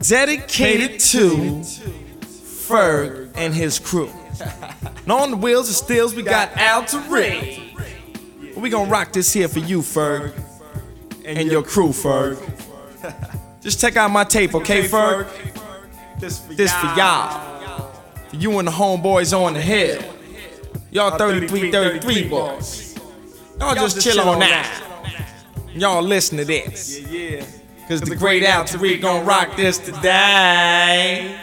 dedicated to Ferg and his crew. And on the wheels and steels, we got Al Tariq. We gonna rock this here for you, Ferg, and your crew, Ferg. Just check out my tape, okay, Ferg? This for y'all. For you and the homeboys on the hill. Y'all 33, 33 boys. Y'all just chill on that. Y'all listen to this. Cause the great Al Tariq gonna rock this today.